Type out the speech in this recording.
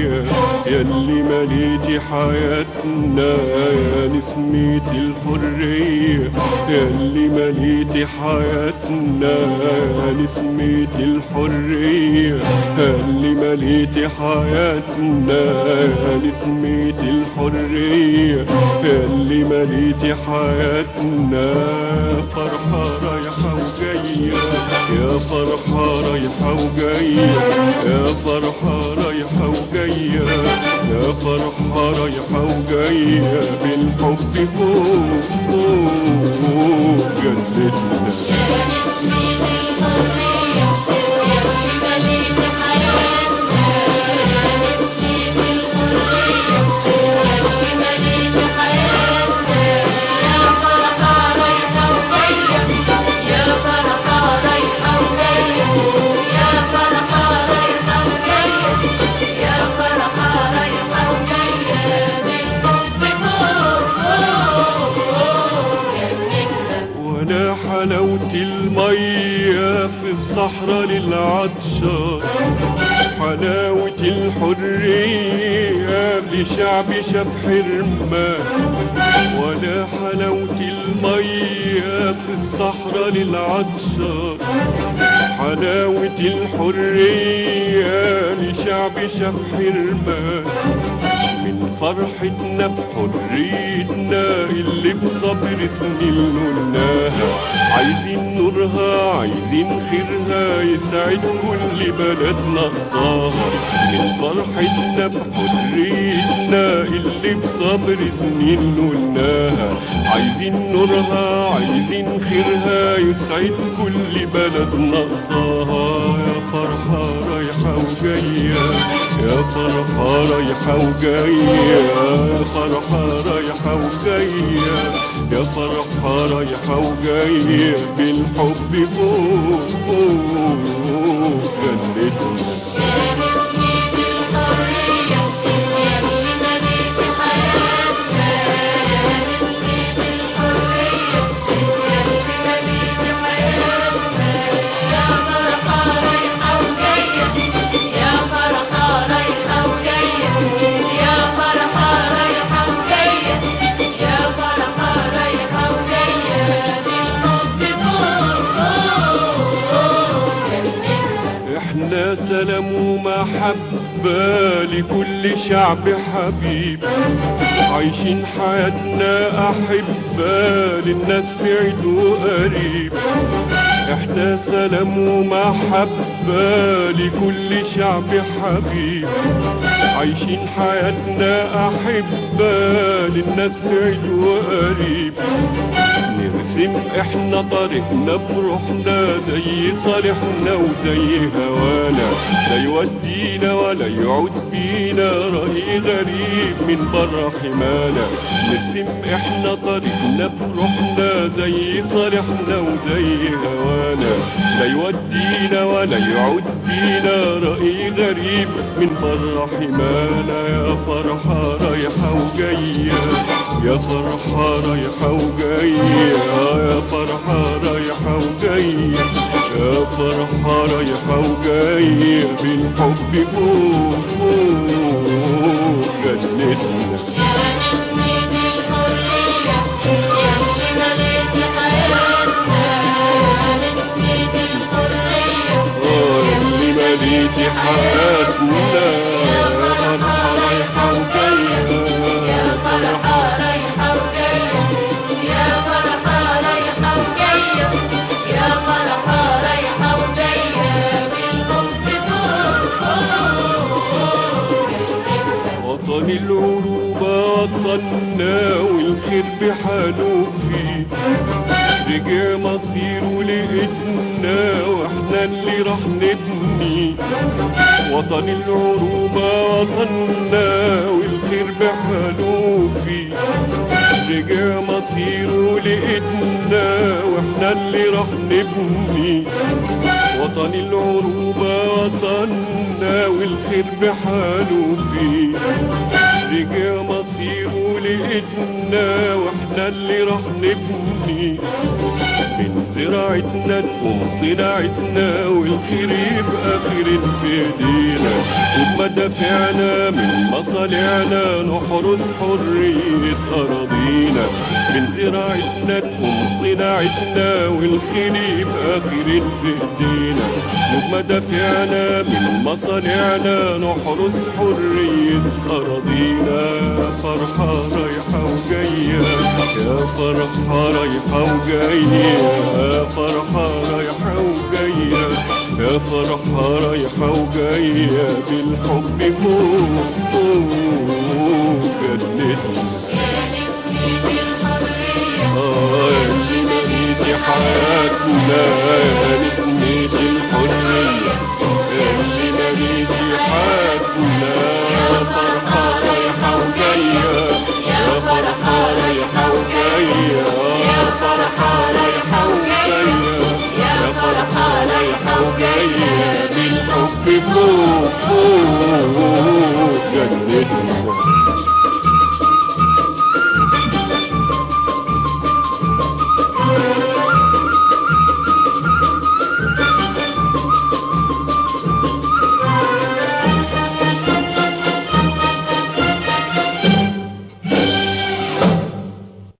الحرية يلي مليتي حياتنا يا نسمة الحرية. يلي مليتي حياتنا يا نسمة الحرية. يلي مليتي حياتنا يا نسمة الحرية. يلي مليتي حياتنا فرحة رايحة يا فرحة رايحة وجاية يا فرحة رايحة وجاية يا فرحة رايحة وجاية بالحب فوق فوق جنتنا. الصحراء للعطشان حلاوة الحرية لشعب شاف حرمان وأنا حلاوة المية في الصحراء للعطشان حلاوة الحرية لشعب شاف حرمان من فرحتنا بحريتنا اللي بصبر سنين نولناها عايزين نورها عايزين خيرها يسعد كل بلد نقصاها من فرحتنا بحريتنا اللي بصبر سنين نولناها عايزين نورها عايزين خيرها يسعد كل بلد نقصاها يا فرحة رايحة وجاية فرحة رايحة وجاية فرحة رايحة وجاية يا فرحة رايحة وجاية بالحب فوق فوق إحنا سلام ومحبة لكل شعب حبيب. عايشين حياتنا أحبة للناس بعيد وقريب. إحنا سلام ومحبة لكل شعب حبيب. عايشين حياتنا أحبة للناس بعيد وقريب. نرسم إحنا طريقنا بروحنا زي صالحنا وزي هوانا. لا يودينا ولا يعود بينا رأي غريب من برا حمانا. نرسم إحنا طريقنا بروحنا زي صالحنا وزي هوانا. لا يودينا ولا يعود بينا رأي غريب من برا حمانا. يا فرحة رايحة وجاية يا فرحة رايحة وجاية. يا فرحة رايحة وجاية يا فرحة رايحة وجاية بالحب فوق. فوق جنتنا حياتنا وطن العروبة وطننا والخير بحاله فيه. رجع مصيره لإيدنا وإحنا اللي راح نبني. وطن العروبة وطننا والخير بحاله فيه. رجع مصيره لإيدنا وإحنا اللي راح نبني. وطن العروبة وطننا والخير بحاله فيه. رجع مصيره لإيدنا وإحنا اللي راح نبني. من زراعتنا تقوم صناعتنا والخير يبقى خير في ايدينا. وبمدافعنا من مصالعنا نحرس حرية أراضينا. من زراعتنا تقوم صناعتنا والخير يبقى خير في ايدينا. وبمدافعنا من مصانعنا نحرس حرية أراضينا. فرحة رايحة وجاية يا فرحة رايحة وجاية يا فرحة رايحة وجاية يا فرحة رايحة وجاية بالحب فوق فوق